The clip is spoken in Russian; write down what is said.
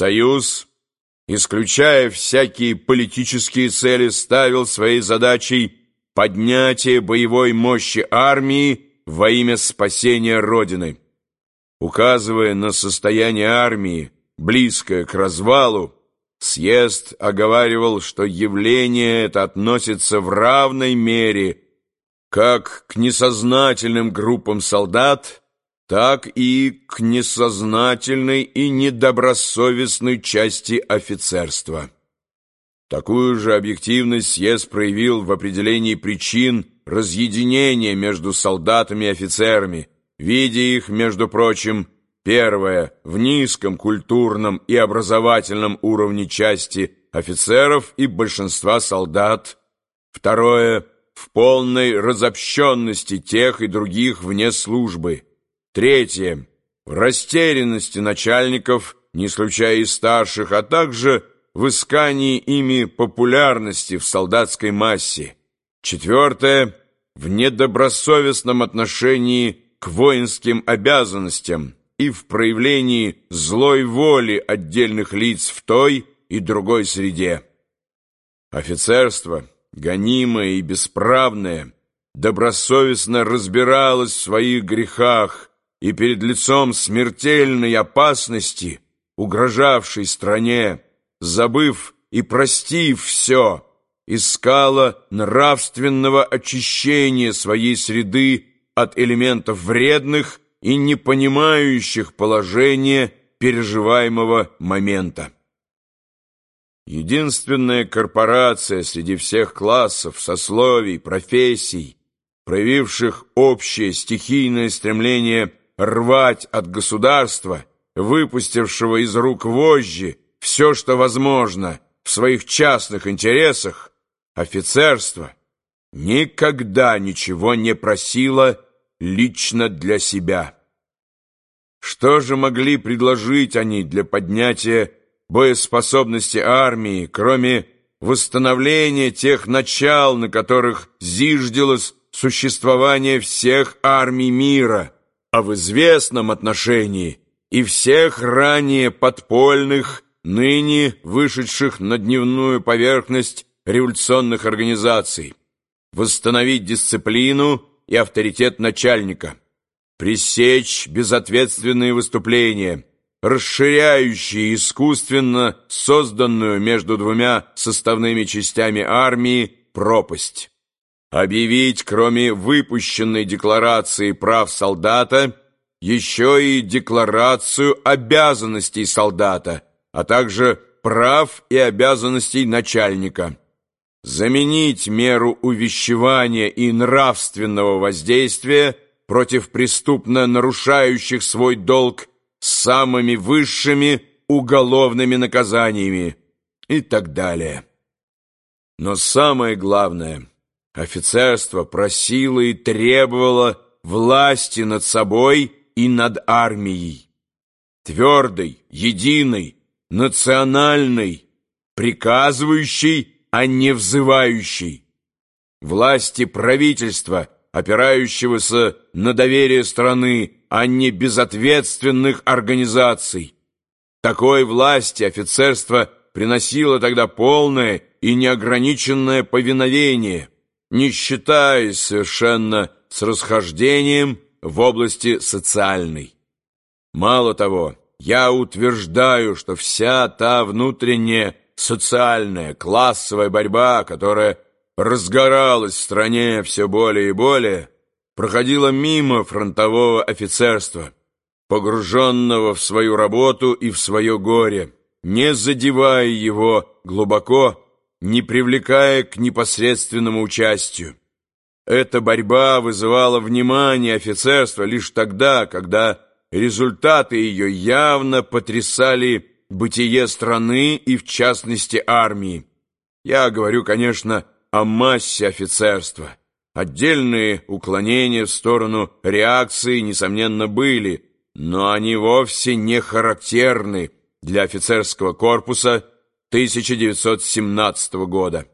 Союз, исключая всякие политические цели, ставил своей задачей поднятие боевой мощи армии во имя спасения Родины. Указывая на состояние армии, близкое к развалу, съезд оговаривал, что явление это относится в равной мере как к несознательным группам солдат, так и к несознательной и недобросовестной части офицерства. Такую же объективность съезд проявил в определении причин разъединения между солдатами и офицерами, видя их, между прочим, первое, в низком культурном и образовательном уровне части офицеров и большинства солдат, второе, в полной разобщенности тех и других вне службы, Третье. В растерянности начальников, не исключая и старших, а также в искании ими популярности в солдатской массе. Четвертое. В недобросовестном отношении к воинским обязанностям и в проявлении злой воли отдельных лиц в той и другой среде. Офицерство, гонимое и бесправное, добросовестно разбиралось в своих грехах, и перед лицом смертельной опасности, угрожавшей стране, забыв и простив все, искала нравственного очищения своей среды от элементов вредных и не понимающих положения переживаемого момента. Единственная корпорация среди всех классов, сословий, профессий, проявивших общее стихийное стремление рвать от государства, выпустившего из рук вожжи все, что возможно в своих частных интересах, офицерство никогда ничего не просило лично для себя. Что же могли предложить они для поднятия боеспособности армии, кроме восстановления тех начал, на которых зиждилось существование всех армий мира – а в известном отношении и всех ранее подпольных, ныне вышедших на дневную поверхность революционных организаций, восстановить дисциплину и авторитет начальника, пресечь безответственные выступления, расширяющие искусственно созданную между двумя составными частями армии пропасть объявить, кроме выпущенной декларации прав солдата, еще и декларацию обязанностей солдата, а также прав и обязанностей начальника. Заменить меру увещевания и нравственного воздействия против преступно нарушающих свой долг самыми высшими уголовными наказаниями и так далее. Но самое главное – Офицерство просило и требовало власти над собой и над армией. Твердой, единой, национальной, приказывающей, а не взывающей. Власти правительства, опирающегося на доверие страны, а не безответственных организаций. Такой власти офицерство приносило тогда полное и неограниченное повиновение – не считаясь совершенно с расхождением в области социальной. Мало того, я утверждаю, что вся та внутренняя социальная классовая борьба, которая разгоралась в стране все более и более, проходила мимо фронтового офицерства, погруженного в свою работу и в свое горе, не задевая его глубоко не привлекая к непосредственному участию. Эта борьба вызывала внимание офицерства лишь тогда, когда результаты ее явно потрясали бытие страны и, в частности, армии. Я говорю, конечно, о массе офицерства. Отдельные уклонения в сторону реакции, несомненно, были, но они вовсе не характерны для офицерского корпуса 1917 года.